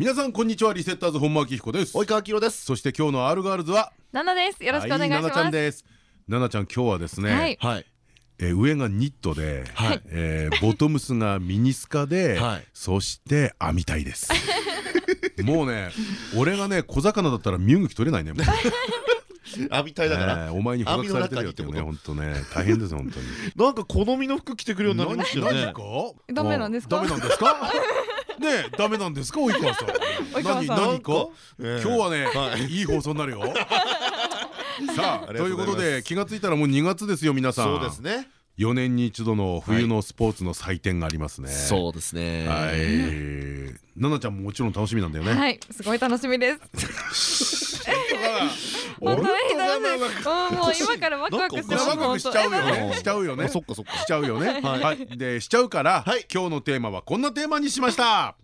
皆さんこんにちはリセッターズ本間明彦です。及川明です。そして今日のアルガールズはナナです。よろしくお願いします。はいナナちゃんです。ナナちゃん今日はですね、はい。はい。えー上がニットで、はい。えーボトムスがミニスカで、はい。そして編みたいです。もうね俺がね小魚だったら身動き取れないねもう。編みたいだから、えーお前に捕獲されてるよってね本当ね。大変ですよ本当に。なんか好みの服着てくるようになりましたよね。ダメなんですか？あダメなんですか？ねえダメなんですか？及川さん。何何か？ええ。今日はね、はい。い、い放送になるよ。さあということで気がついたらもう2月ですよ皆さん。そうですね。4年に一度の冬のスポーツの祭典がありますね、そうですね。はい。奈々ちゃんももちろん楽しみなんだよね、はい、すごい楽しみです。本当 に。もうもう今からワクワクしてます。ワクワクしちゃうよ。ねしちゃうよね。あそっかそっか。しちゃうよね。はい。はい。でしちゃうからはい。今日のテーマはこんなテーマにしました。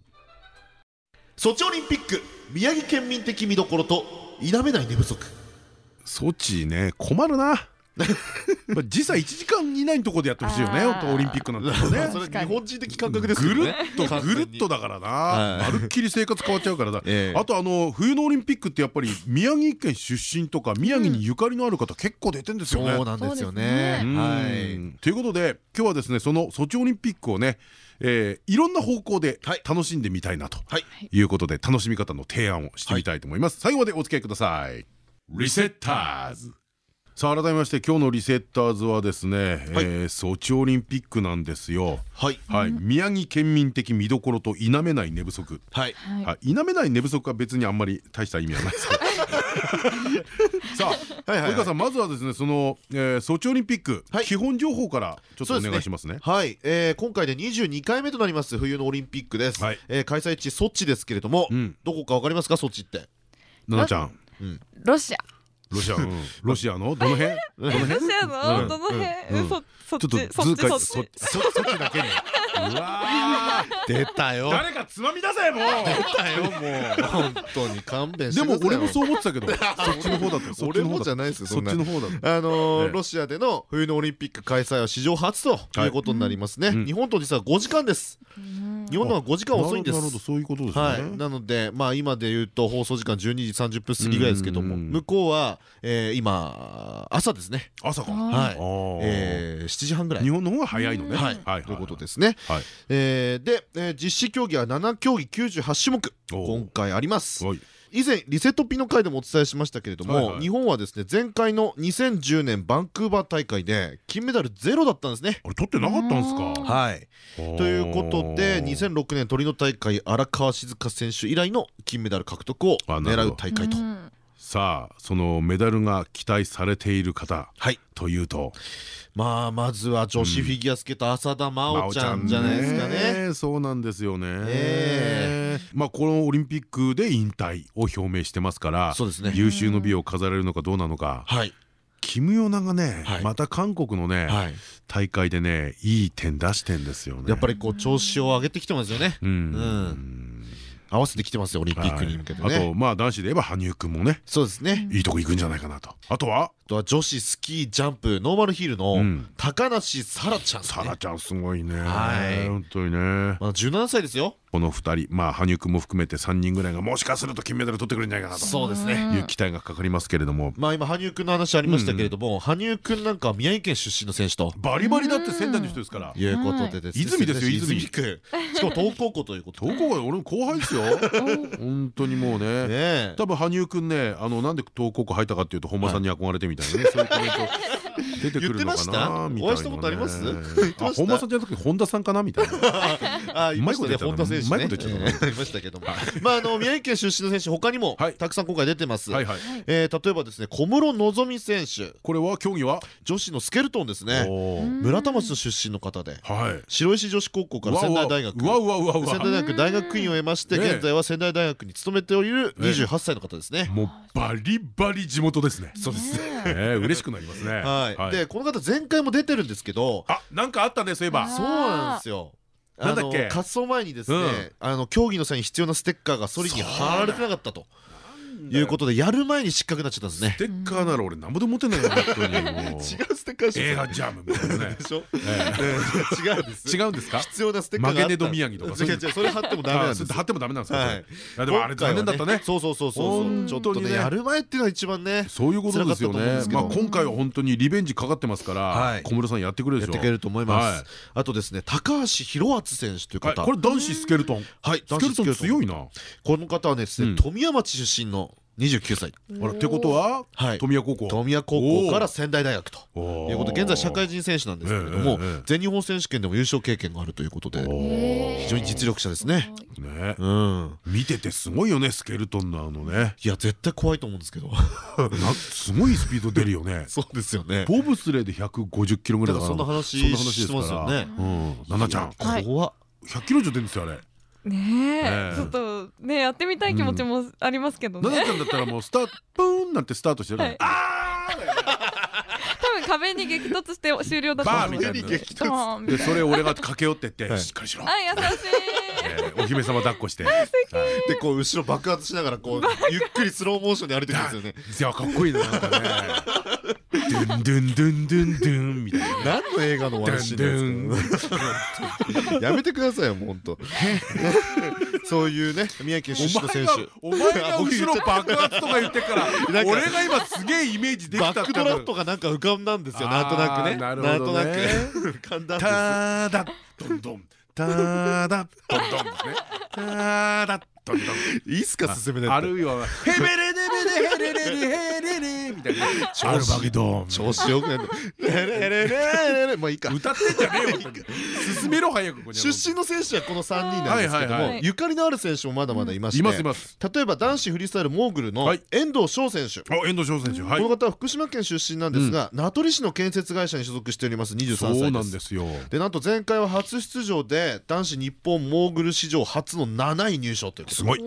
ソチオリンピック宮城県民的見どころと否めない寝不足。ソチね困るなまあ実際1時間以内のところでやってほしいよね。オリンピックなんてね。それ日本人的感覚ですよね。ぐるっとぐるっとだからな。はいまるっきり生活変わっちゃうからだええ。あとあの冬のオリンピックってやっぱり宮城県出身とか宮城にゆかりのある方結構出てんですよね。そうなんですよね。ね。ははいい。ということで今日はですねそのソチオリンピックをね、えーいろんな方向ではい。楽しんでみたいなとはい。いうことで楽しみ方の提案をしてみたいと思います。最後までお付き合いください。リセッターズさあ改めまして今日のリセッターズはですね、えーソチオリンピックなんですよ。はい。はい、宮城県民的見どころと否めない寝不足。はい。はい。はい、否めない寝不足は別にあんまり大した意味はないです。け どさあ、はいはいはい。及川さんまずはですねその、えー、ソチオリンピック、はい。基本情報からちょっとお願いしますね。はい、えー今回で22回目となります冬のオリンピックです、はい。えー開催地ソチですけれども、うん。どこかわかりますか？ソチって。奈々ちゃん。ロシア。ロシア、うん。ロシアの？どの辺？ロシアうん。のどの辺？うん？そそっちょっとちそっちそっち。そ そっちだけにうわー。出たよ。誰かつまみ出せもう。出たよもう。本当に勘弁してでも俺もそう思ってたけど そっちの方だったそっち俺の方じゃないですよそっちの方だった。あのロシアでの冬のオリンピック開催は史上初ということになりますね、うん。日本と実は5時間です。日本の方が5時間遅いんです。なるほどそういうことですね。はい、なので、まあ、今で言うと放送時間12時30分過ぎぐらいですけども向こうは、えー今朝ですね、朝か。はい。えー7時半ぐらい。日本の方が早いのね。はい。はいということですね、はい。えーで、えー実施競技は7競技98種目今回あります。はい。以前リセットピの回でもお伝えしましたけれども、はいはい。日本はですね前回の2010年バンクーバー大会で金メダルゼロだったんですね。あれ取ってなかったんですか？はい、ということで2006年トリノ大会荒川静香選手以来の金メダル獲得を狙う大会と。うんさあそのメダルが期待されている方はい。というと？まあまずは女子フィギュアスケート浅田真央ちゃんじゃないですかね。そうなんですよね。えまあこのオリンピックで引退を表明してますからそうですね。有終の美を飾られるのかどうなのか。はい。キム・ヨナがねはい。また韓国のねはい、大会でねいい点出してんですよね。やっぱりこう調子を上げてきてますよね。うん。うん合わせてきてますよオリンピックに向けてね。はいあとまあ男子で言えば羽生くんもねそうですね。いいとこ行くんじゃないかなとあとはあとは女子スキージャンプノーマルヒールのうん。高梨沙羅ちゃんね。サラちゃんすごいね。はい。本当にね。まだ17歳ですよ。この2人まあ羽生くんも含めて3人ぐらいがもしかすると金メダル取ってくれるんじゃないかなと。そうですね。いう期待がかかりますけれども。まあ今羽生くんの話ありましたけれども、羽生くんなんかは宮城県出身の選手と。バリバリだって仙台の人ですから。いうことでですね。泉ですよ泉泉。区しかも東高校ということで。東高校俺の後輩ですよ。本当にもうね。多分羽生くんねあのなんで東高校入ったかっていうと本間さんに憧れてみみたいなねそういうコメント 出てくるのかなみたいなお会いしたことあります？あ本間さんじゃなくて本田さんかなみたいな。あいましたね本田選手ね。うまいこと言っちゃった ありましたけども。まああの宮城県出身の選手他にもたくさん今回出てます。はいはい。え例えばですね小室希美選手。これは競技は？女子のスケルトンですね。村田町の出身の方で。白石女子高校から仙台大学。仙台大学大学院を得まして現在は仙台大学に勤めておりる28歳の方ですね。もうバリバリ地元ですね。そうです嬉しくなりますね。はい。でこの方前回も出てるんですけど。あなんかあったねそういえば。そうなんですよ。なんだっけ？滑走前にですねあの競技の際に必要なステッカーがソリに貼られてなかったということでやる前に失格になっちゃったんですね。ステッカーなら俺何もで持ってないよ本当に。違うステッカー映画ジャムみたいなね。でしょ？違うんです。違うんですか？必要なステッカーマゲネド宮城とかそれ貼ってもダメなんです貼ってもダメなんですかでもあれ残念だったね。そうそうそうそうちょっとねやる前っていうのは一番ねそういうことですよね。まあ今回は本当にリベンジかかってますから小室さんやってくれるでしょやってくれると思います。あとですね高橋宏敦選手という方。これ男子スケルトン。はい。スケルトン。強いな。この方はですね富山町出身の29歳。あらってことは富谷高校。富谷高校から仙台大学と。いうことで現在社会人選手なんですけれども全日本選手権でも優勝経験があるということで非常に実力者ですね。ね。見ててすごいよねスケルトンのあのね。いや絶対怖いと思うんですけど。すごいスピード出るよね。そうですよね。ボブスレーで150キロぐらいだから。そんな話してますよね。奈々ちゃん。怖っ。100キロ以上出るんですよあれねえ。ちょっとねやってみたい気持ちもありますけどね。奈々ちゃんだったらもうスタートプーンなんてスタートしてるああ多分壁に激突して終了だと思う。壁に激突でそれ俺が駆け寄ってって。しっかりしろ。あ優しい。お姫様抱っこして。でこう後ろ爆発しながらこう ゆっくりスローモーションに歩いてくるんですよね。いやかっこいいななんかね。ドゥンドゥンドゥンドゥンドゥン何の映画のワンシーンですか？やめてくださいよ本当。そういうね宮城県出身の選手。お前が後ろ爆発とか言ってから俺が今すげえイメージできたバックドラフトがなんか浮かんだんですよ。なんとなくね。なるほどね。浮かんだんですただドンドン。ただドンドンですね。ただいいっすか進めないあるいはヘベレデベレヘレレレヘレレ。みたいな。アルバギドン調子よくないレレレレレレ。もういいか。歌ってんじゃねえよ進めろ早く出身の選手はこの3人なんですけどもゆかりのある選手もまだまだいましていますいます。例えば男子フリースタイルモーグルの遠藤翔選手。遠藤翔選手。この方は福島県出身なんですが名取市の建設会社に所属しております23歳です。そうなんですよ。でなんと前回は初出場で男子日本モーグル史上初の7位入賞ということすごい。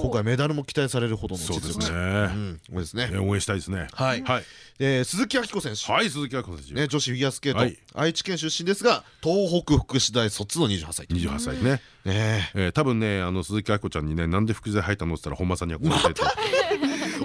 今回メダルも期待されるほどの実力者そうですね。応援したいですね。はい。鈴木明子選手。はい鈴木明子選手。ね女子フィギュアスケート愛知県出身ですが東北福祉大卒の28歳28歳ね。え多分ねあの鈴木明子ちゃんにねなんで福祉大入ったのって言ったら本間さんに憧れて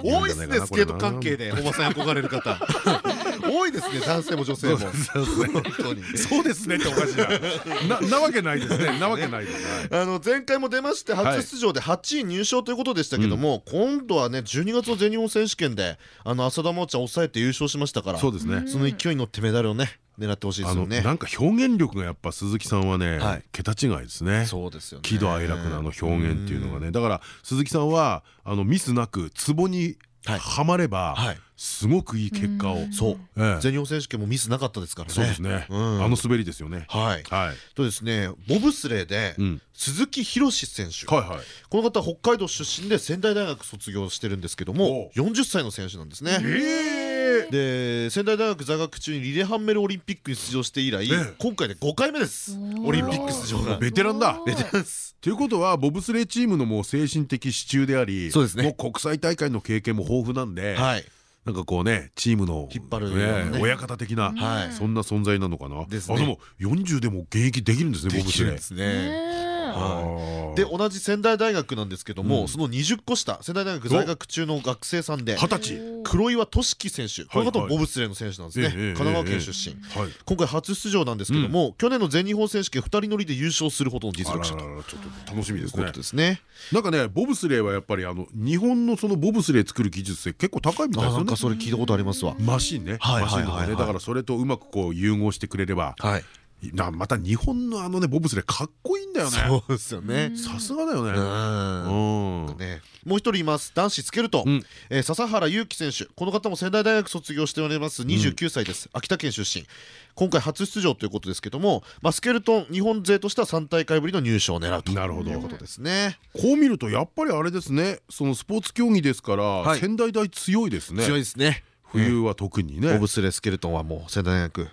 多いですねスケート関係で本間さんに憧れる方 多いですね男性も女性も。そうですねっておかしいな。なわけないですね。なわけないです。あの前回も出まして初出場で8位入賞ということでしたけども今度はね12月の全日本選手権であの浅田真央ちゃん抑えて優勝しましたからそうですね。その勢いに乗ってメダルをね狙ってほしいですよね。なんか表現力がやっぱ鈴木さんはね桁違いですね。そうですよね。喜怒哀楽のあの表現っていうのがね。だから鈴木さんはあのミスなくツボにはまればすごくいい結果を。そう。全日本選手権もミスなかったですからね。そうですね。あの滑りですよね。はい。とですねボブスレーで鈴木博選手。この方北海道出身で仙台大学卒業してるんですけども40歳の選手なんですねで仙台大学在学中にリレハンメルオリンピックに出場して以来今回で5回目です。オリンピック出場が。ベテランだ。ベテランです。ということはボブスレーチームのもう精神的支柱でありそうですね。もう国際大会の経験も豊富なんではい。なんかこうねチームの引っ張る親方的なそんな存在なのかな。あでも40でも現役できるんですねボブスレーですねで同じ仙台大学なんですけどもその20個下仙台大学在学中の学生さんで二十歳。黒岩俊樹選手この方もボブスレーの選手なんですね。神奈川県出身。今回初出場なんですけども去年の全日本選手権2人乗りで優勝するほどの実力者と。楽しみですね。ですね。なんかねボブスレーはやっぱりあの日本のそのボブスレー作る技術って結構高いみたいですよね。なんかそれ聞いたことありますわ。マシンね。マシンだからそれとうまくこう融合してくれればなまた日本のあのねボブスレーかっこいいんだよね。そうですよね。さすがだよね。うん。ね。もう一人います。男子スケルトン。笹原裕樹選手。この方も仙台大学卒業しております。29歳です。秋田県出身。今回初出場ということですけどもまあスケルトン日本勢としては3大会ぶりの入賞を狙うということですね。こう見るとやっぱりあれですね。そのスポーツ競技ですから仙台大強いですね。強いですね。冬は特にね。ボブスレースケルトンはもう仙台大学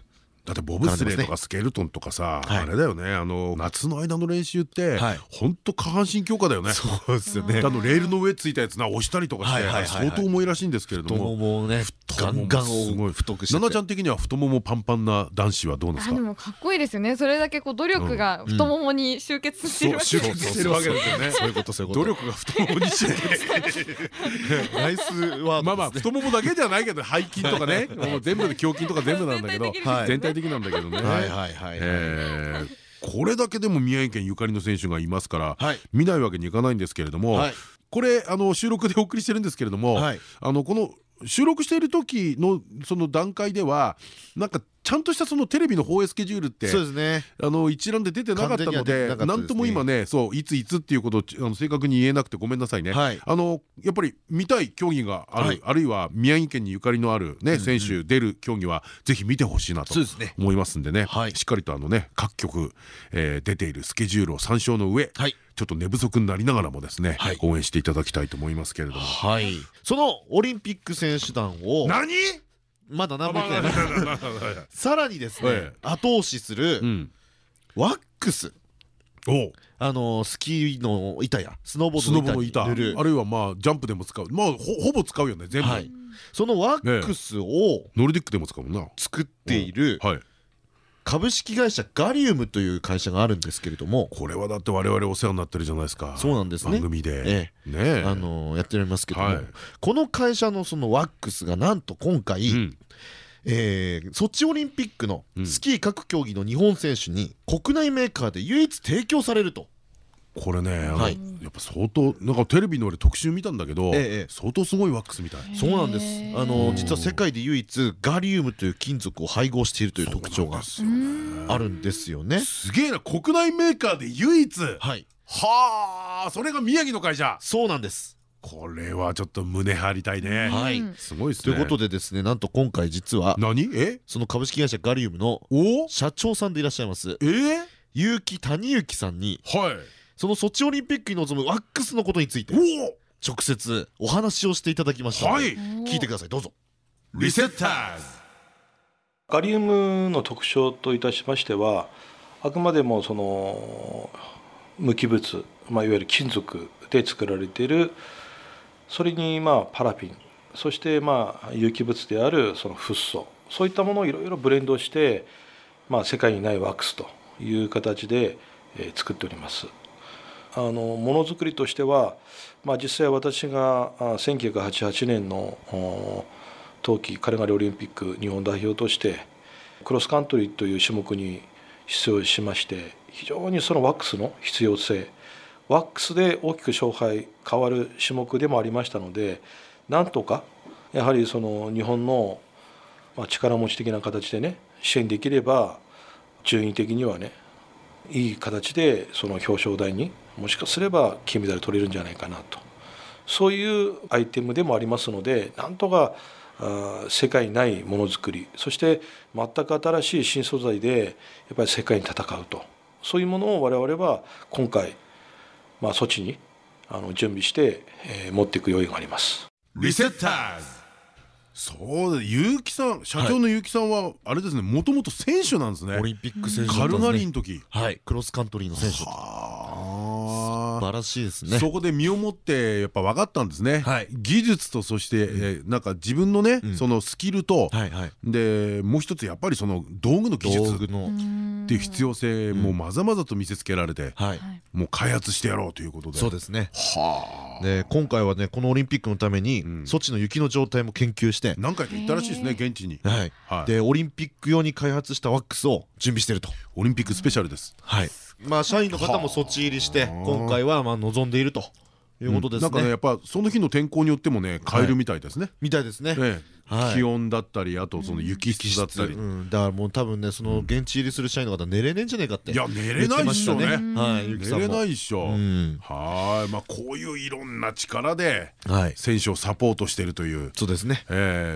だってボブスレーとかスケルトンとかさ、あれだよね。あの夏の間の練習って本当下半身強化だよね。そうですよね。あのレールの上ついたやつな押したりとかして相当重いらしいんですけれども。太ももねガンガンすごい。太くして奈々ちゃん的には太ももパンパンな男子はどうですか？でもかっこいいですよね。それだけこう努力が太ももに集結してるわけでするわけですよね。そういうことそういうこと努力が太ももに集結ナイスはまあまあ太ももだけじゃないけど背筋とかね。全部で胸筋とか全部なんだけど。全体的なんだけどね。はいはいはいこれだけでも宮城県ゆかりの選手がいますから見ないわけにいかないんですけれどもこれあの収録でお送りしてるんですけれどもあのこの収録している時のその段階ではなんかちゃんとしたそのテレビの放映スケジュールってそうですね。あの一覧で出てなかったのでなんとも今ねそういついつっていうことをあの正確に言えなくてごめんなさいね。あのやっぱり見たい競技があるあるいは宮城県にゆかりのあるね選手出る競技はぜひ見てほしいなと思いますんでね。しっかりとあのね各局出ているスケジュールを参照の上ちょっと寝不足になりながらもですね応援していただきたいと思いますけれども。そのオリンピック選手団を何？まだ何も言ってないさらにですね後押しするワックス。あのスキーの板やスノーボードの板あるいはまあジャンプでも使う。まあほぼ使うよね全部。そのワックスをノルディックでも使うもんな。作っている株式会社ガリウムという会社があるんですけれどもこれはだって我々お世話になってるじゃないですか。そうなんですね。番組で。ねあのやっておりますけどもこの会社のそのワックスがなんと今回えソチオリンピックのスキー各競技の日本選手に国内メーカーで唯一提供されると。これねやっぱ相当なんかテレビの俺特集見たんだけど相当すごいワックスみたいそうなんですあの実は世界で唯一ガリウムという金属を配合しているという特徴があるんですよねすげえな国内メーカーで唯一はいはあそれが宮城の会社そうなんですこれはちょっと胸張りたいね。はい。すごいですね。ということでですね、なんと今回実は何？え？その株式会社ガリウムの社長さんでいらっしゃいます。え？結城谷幸さんに、はい。そのソチオリンピックに臨むワックスのことについて直接お話をしていただきましたので、聞いてください。どうぞ。リセッターズ。ガリウムの特徴といたしましては、あくまでもその無機物、まあいわゆる金属で作られている。それにまあパラピンそしてまあ有機物であるそのフッ素そういったものをいろいろブレンドして、まあ、世界にないワックスという形で、え作っております。あのものづくりとしては、まあ、実際私が1988年の冬季カルガリオリンピック日本代表としてクロスカントリーという種目に出場しまして非常にそのワックスの必要性ワックスで大きく勝敗変わる種目でもありましたのでなんとかやはりその日本の力持ち的な形でね支援できれば順位的にはねいい形でその表彰台にもしかすれば金メダル取れるんじゃないかなと。そういうアイテムでもありますのでなんとか世界にないものづくりそして全く新しい新素材でやっぱり世界に戦うと。そういうものを我々は今回まあ、措置にあの準備して、え、持っていく用意があります。リセッターズ。そう結城さん社長の結城さんはあれですねもともと選手なんですねオリンピック選手カルガリーの時はいクロスカントリーの選手素晴らしいですね。そこで身をもってやっぱ分かったんですね。技術とそしてなんか自分のねそのスキルとでもう一つやっぱりその道具の技術っていう必要性もまざまざと見せつけられてもう開発してやろうということで。そうですね。で今回はねこのオリンピックのためにソチの雪の状態も研究して。何回か行ったらしいですね現地に。でオリンピック用に開発したワックスを準備してると。オリンピックスペシャルです。はいまあ社員の方も措置入りして今回はまあ望んでいるということですね。なんかねやっぱその日の天候によってもね変えるみたいですね。みたいですね。気温だったりあとその雪質だったり、だからもう多分ねその現地入りする社員の方寝れねえんじゃねえかって。いや寝れないっしょね。はい寝れないっしょ。はい。まあこういういろんな力で選手をサポートしてるという。そうですね。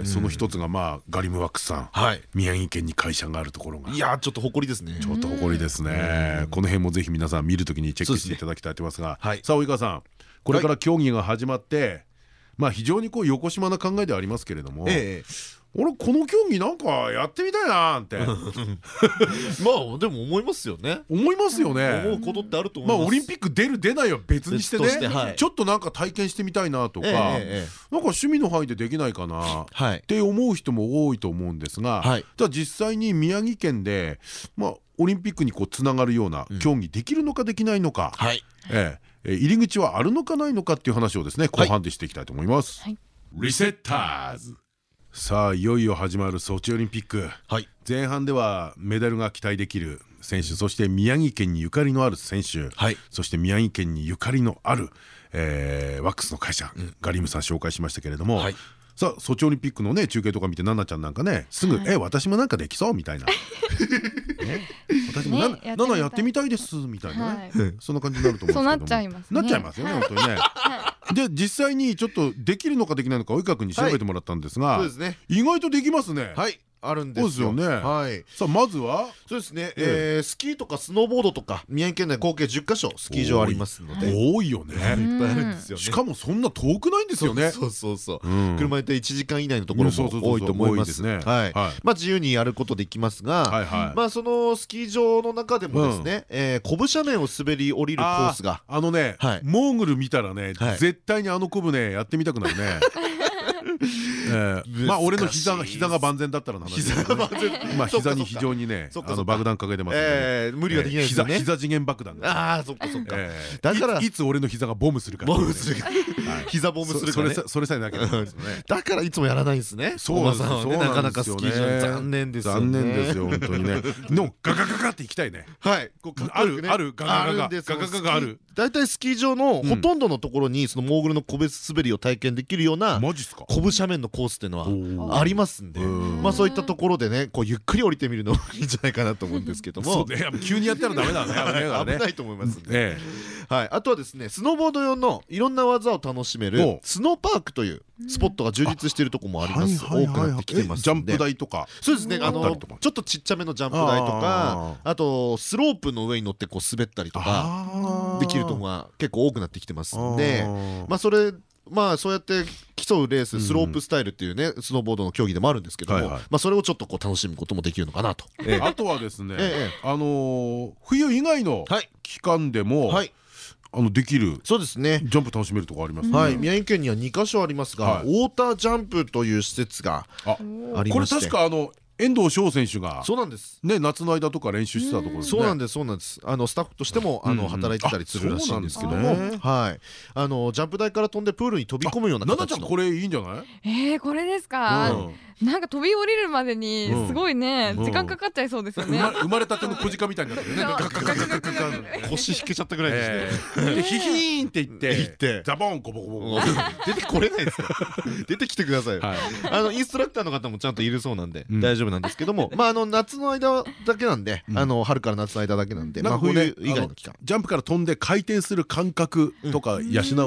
その一つがまあガリムワックスさん。宮城県に会社があるところが。いやちょっと誇りですね。ちょっと誇りですね。この辺もぜひ皆さん見るときにチェックしていただきたいと思いますが。さあ及川さんこれから競技が始まってまあ非常にこう横島な考えではありますけれども、ええ、俺この競技なんかやってみたいなって。まあでも思いますよね。思いますよね。思うことってあると思いまあオリンピック出る出ないは別にしてねちょっとなんか体験してみたいなとかなんか趣味の範囲でできないかなって思う人も多いと思うんですがじゃあ実際に宮城県でまあオリンピックにこうつながるような競技できるのかできないのか。ええ入り口はあるのかないのかっていう話をですね後半でしていきたいと思います。リセッターズさあいよいよ始まるソチオリンピック、はい、前半ではメダルが期待できる選手そして宮城県にゆかりのある選手、はい、そして宮城県にゆかりのある、えー、ワックスの会社、うん、ガリムさん紹介しましたけれども、はい、さあソチオリンピックのね中継とか見て奈々ちゃんなんかねすぐ「え私もなんかできそう」みたいな。私も「奈々やってみたい。です」みたいなね。そんな感じになると思うんですけどなっちゃいますなっちゃいますよね本当にね。で実際にちょっとできるのかできないのか及川君に調べてもらったんですが意外とできますね。はいあるんですよね。はい。さあまずは？そうですね。ええスキーとかスノーボードとか宮城県内合計10カ所スキー場ありますので多いよね。いっぱいあるんですよしかもそんな遠くないんですよね。そうそうそう。車で1時間以内のところも多いと思いますね。はい。まあ自由にやることできますが、まあそのスキー場の中でもですね、えコブ斜面を滑り降りるコースがあのね、モーグル見たらね、絶対にあのコブねやってみたくなるね。まあ俺の膝が膝が万全だったらな膝が万全。まあ膝に非常にねあの爆弾かけてます無理はできない膝次元爆弾ああそっかそっか。だからいつ俺の膝がボムするかボムする膝ボムするかそれさえなきゃ だからいつもやらないんですね。そうなんですよなかなかスキー場残念です残念ですよ本当にね。のガガガガって行きたいね。はい。あるあるガガガガ。ガガガがある。大体スキー場のほとんどのところにそのモーグルの個別滑りを体験できるようなマジっすか？コブ斜面のコースっていうのはありますんで。まあそういったところでねこうゆっくり降りてみるのも いいんじゃないかなと思うんですけども。急にやったらダメだね 危ないと思いますんで。はい。あとはですねスノーボード用のいろんな技を楽しめるスノーパークというスポットが充実しているところもあります。多くなってきてますジャンプ台とかそうですね。あのちょっとちっちゃめのジャンプ台とかあとスロープの上に乗ってこう滑ったりとかできるところが結構多くなってきてますんで。まあそれまあそうやって競うレーススロープスタイルっていうねスノーボードの競技でもあるんですけどもまあそれをちょっとこう楽しむこともできるのかなと。あとはですねあの冬以外の期間でもあのできるそうですね。ジャンプ楽しめるとこありますはい。宮城県には2か所ありますがウォータージャンプという施設がありまして。これ確かあの遠藤翔選手がそうなんです。ね夏の間とか練習してたところそうなんですそうなんです。あのスタッフとしてもあの働いてたりするらしいんですけど。もはい。あのジャンプ台から飛んでプールに飛び込むような形の。ちゃんこれいいんじゃない？えこれですか？なんか飛び降りるまでにすごいね時間かかっちゃいそうですよね。生まれたての小鹿みたいになってるね。腰引けちゃったぐらいですね。でヒヒーンって言ってザボンコボコボ出てこれないですよ。出てきてくださいあのインストラクターの方もちゃんといるそうなんで大丈夫なんですけども まああの夏の間だけなんであの春から夏の間だけなんでまあ冬以外の期間ジャンプから飛んで回転する感覚とか養う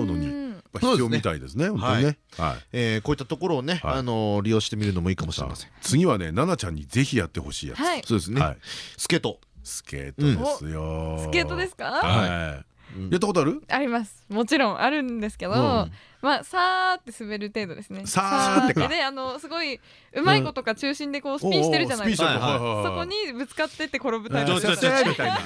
のに必要みたいですね。本当にね。はい。えこういったところをね、あの利用してみるのもいいかもしれません。次はね、奈々ちゃんにぜひやってほしいやつ。そうですね。スケート。スケートですよ。スケートですか？はい。やったことある？あります。もちろんあるんですけど。まあさーって滑る程度ですね。さーってか。であのすごいうまい子とか中心でこうスピンしてるじゃないですか。そこにぶつかってって転ぶタイプ。みたいな。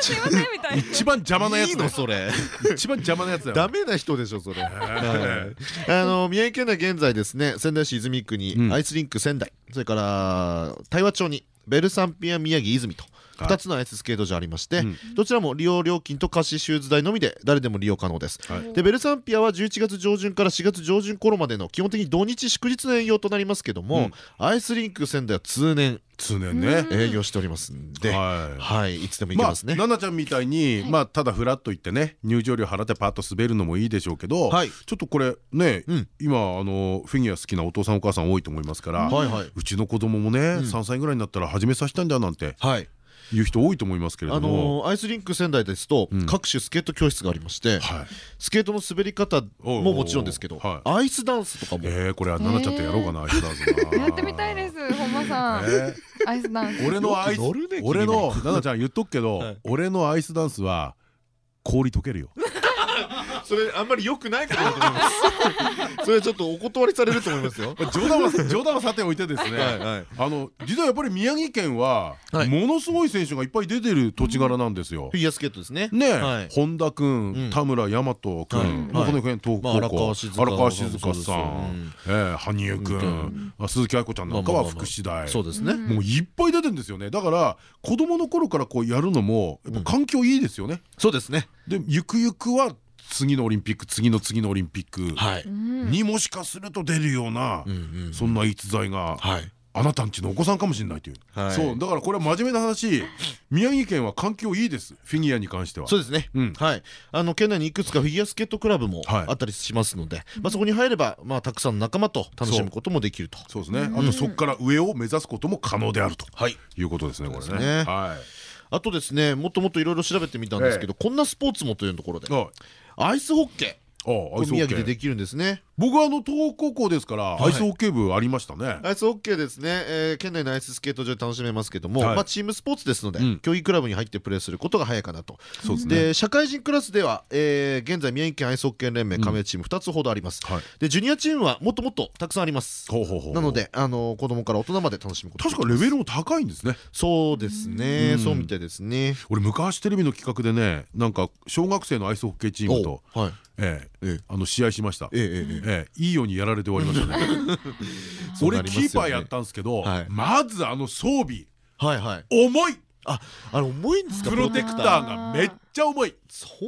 すいませんみたいな。一番邪魔なやつの？それ。一番邪魔なやつだダメな人でしょそれ。あの宮城県内現在ですね仙台市泉区にアイスリンク仙台それから大和町にベルサンピア宮城泉と2つのアイススケート場ありましてどちらも利用料金と貸しシューズ代のみで誰でも利用可能です。でベルサンピアは11月上旬から4月上旬頃までの基本的に土日祝日の営業となりますけどもアイスリンク仙台は通年。通年ね。営業しておりますんではい。い。つでも行けますね。奈々ちゃんみたいにまあただフラッと行ってね入場料払ってパッと滑るのもいいでしょうけどちょっとこれね今あのフィギュア好きなお父さんお母さん多いと思いますからうちの子供もね3歳ぐらいになったら始めさせたんだなんて。いう人多いと思いますけれども。アイスリンク仙台ですと各種スケート教室がありましてスケートの滑り方ももちろんですけどアイスダンスとかも。えこれは奈々ちゃんとやろうかなアイスダンスやってみたいです本間さん。アイスダンス。俺のアイス俺の奈々ちゃん言っとくけど 俺のアイスダンスは氷溶けるよそれあんまり良くないことだと思います。それはちょっとお断りされると思いますよ。冗談は冗談はさておいてですね。あの実はやっぱり宮城県はものすごい選手がいっぱい出てる土地柄なんですよ。フィギュアスケートですね。ね本田君田村大和君。この辺東高荒川静香さん。羽生君。鈴木愛子ちゃんなんかは福祉大。そうですね。もういっぱい出てるんですよね。だから子供の頃からこうやるのも環境いいですよね。そうですね。でゆくゆくは次のオリンピック次の次のオリンピックにもしかすると出るようなそんな逸材があなたんちのお子さんかもしれないという。そうだからこれは真面目な話宮城県は環境いいですフィギュアに関しては。そうですね。はい。あの県内にいくつかフィギュアスケートクラブもあったりしますのでまあそこに入ればまあたくさんの仲間と楽しむこともできると。そうですね。あとそこから上を目指すことも可能であると。い。うことですねこれね。あとですねもっともっといろいろ調べてみたんですけどこんなスポーツもというところでアイスホッケー宮城でできるんですね僕はあの東北高校ですからアイスホッケー部ありましたね。アイスホッケーですね。え県内のアイススケート場で楽しめますけどもまあチームスポーツですので競技クラブに入ってプレーすることが早いかなと。で社会人クラスでは現在宮城県アイスホッケー連盟加盟チーム2つほどあります。でジュニアチームはもっともっとたくさんあります。なのであの子供から大人まで楽しむこと確かレベルも高いんですね。そうですね。そうみたいですね。俺昔テレビの企画でねなんか小学生のアイスホッケーチームとええあの試合しました。ええいいようにやられて終わりましたね。俺キーパーやったんですけどまずあの装備。重い。ああれ重いんですか？プロテクターがめっちゃ重い。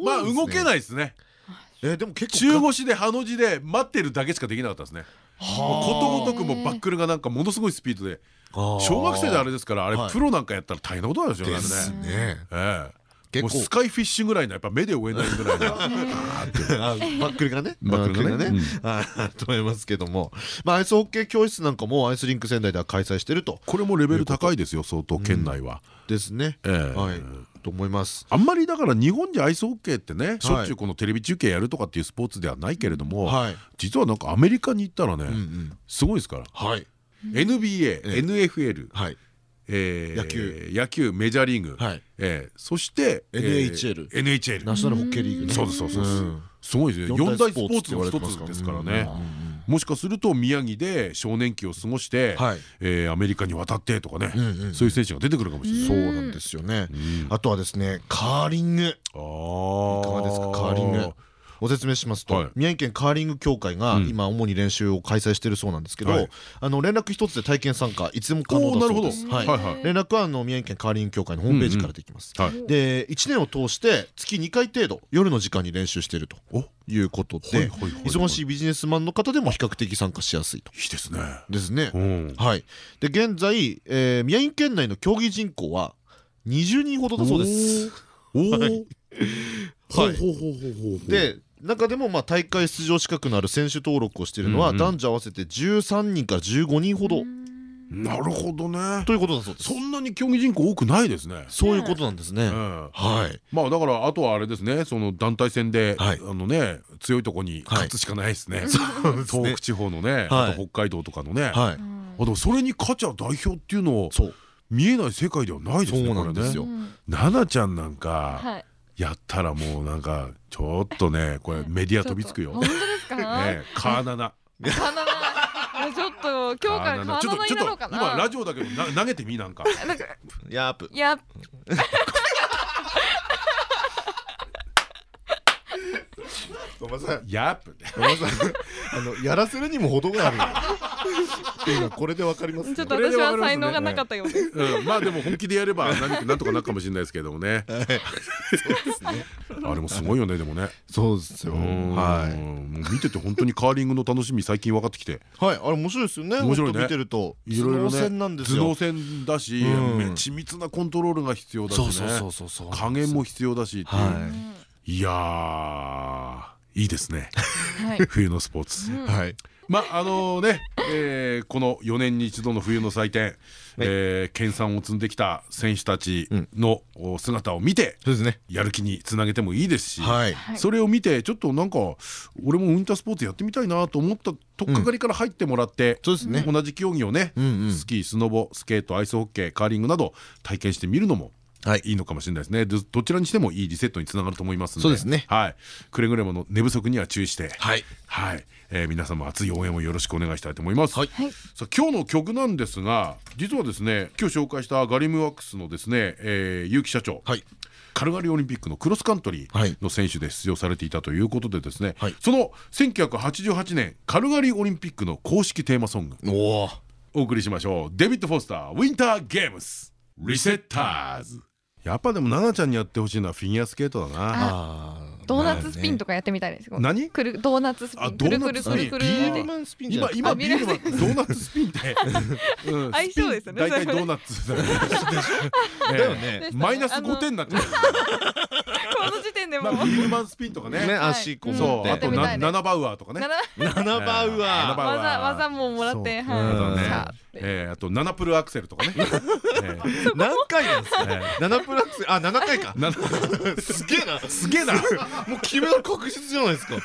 まあ動けないですね。えでも結構中腰でハの字で待ってるだけしかできなかったですね。ことごとくもバックルがなんかものすごいスピードで。小学生であれですからあれプロなんかやったら大変なことなんですよね。ですね。ええもうスカイフィッシュぐらいのやっぱ目で追えないぐらいの。バックルがね。バックルがね。あと思いますけども。まあアイスホッケー教室なんかもアイスリンク仙台では開催してると。これもレベル高いですよ相当県内は。ですね。はい。と思います。あんまりだから日本でアイスホッケーってねしょっちゅうこのテレビ中継やるとかっていうスポーツではないけれども実はなんかアメリカに行ったらねすごいですから。NBA、NFL 野球。野球メジャーリーグ。そして NHL NHL ナショナルホッケーリーグそうそうそうすごいですね。四大スポーツの一つですからね。もしかすると宮城で少年期を過ごしてアメリカに渡ってとかね。そういう選手が出てくるかもしれない。そうなんですよね。あとはですねカーリング。いかがですかカーリングご説明しますと宮城県カーリング協会が今主に練習を開催しているそうなんですけどあの連絡一つで体験参加いつでも可能だそうです。連絡はあの宮城県カーリング協会のホームページからできます。で1年を通して月2回程度夜の時間に練習しているということで忙しいビジネスマンの方でも比較的参加しやすいと。いいですね。ですね。はい。で現在宮城県内の競技人口は20人ほどだそうです。はい。で中でもまあ大会出場資格のある選手登録をしているのは男女合わせて13人から15人ほど。なるほどね。ということだそうです。そんなに競技人口多くないですね。そういうことなんですね。はい。まあだからあとはあれですね。その団体戦であのね強いとこに勝つしかないですね。東北地方のね、あと北海道とかのね。あとそれに勝ちゃ代表っていうのを見えない世界ではないですね。そうなんですよ。奈々ちゃんなんか。やったらもうなんかちょっとねこれメディア飛びつくよ。本当ですか？ねカーナナ。カーナナ。ちょっと今日からカーナナになろうかな。今ラジオだけど投げてみなんか。ヤープ。ヤープ。おばさん。ヤープ。おばさん。あのやらせるにも程がある。今これでわかりますちょっと私は才能がなかったようです。まあでも本気でやれば何なんとかなるかもしれな い。ですけどもね。あれもすごいよねでもね。そうですよ。はい。見てて本当にカーリングの楽しみ最近分かってきて。はい。あれ面白いですよね。面白いね。見てると。いろいろね頭脳戦だし緻密なコントロールが必要だしね。加減も必要だしいやいいですね。冬のスポーツ。はい。まああのね、えー、この4年に一度の冬の祭典、えー、研鑽を積んできた選手たちの姿を見て、そうですね、やる気につなげてもいいですし、はい、それを見てちょっとなんか俺もウィンタースポーツやってみたいなと思ったとっかかりから入ってもらって、そうですね、同じ競技をね、スキースノボスケートアイスホッケーカーリングなど体験してみるのもはい、いいのかもしれないですね。どちらにしてもいいリセットにつながると思いますので。そうですね。はい。くれぐれもの寝不足には注意して。はい、はい。えー、皆様熱い応援をよろしくお願いしたいと思います、はい、さあ今日の曲なんですが実はですね今日紹介したガリムワックスのですね、えー、結城社長、はい。カルガリーオリンピックのクロスカントリーの選手で出場されていたということでですね、はい、その1988年カルガリーオリンピックの公式テーマソング。お送りしましょう。デビッド・フォスター「ウィンター・ゲームス」リセッターズやっぱでも奈々ちゃんにやってほしいのはフィギュアスケートだな。ドーナツスピンとかやってみたいです何？くるドーナツスピン。くるくるくるくる今今ビールマンドーナツスピンって。相性ですよね大体ドーナツ。だよね。マイナス5点になっちゃう。この時点でも。ビールマンスピンとかね。足こそう。あとナナバウアーとかね。ナナバウアー。技技ももらってはいえー、あとナナプルアクセルとかね。何回なんですか？ナナプルアクセルあ七回か。すげえな。すげえな。もう決める確実じゃないですか。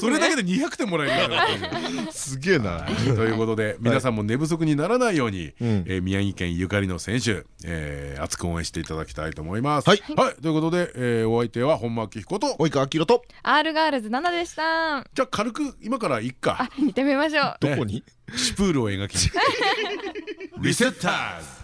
それだけで200点もらえるすげえな。ということで皆さんも寝不足にならないようにえ宮城県ゆかりの選手え熱く応援していただきたいと思います。はい。ということでえお相手は本間明彦と及川明と R ガールズ7でした。じゃあ軽く今からいっか。行ってみましょう。どこに？シュプールを描き リセッターズ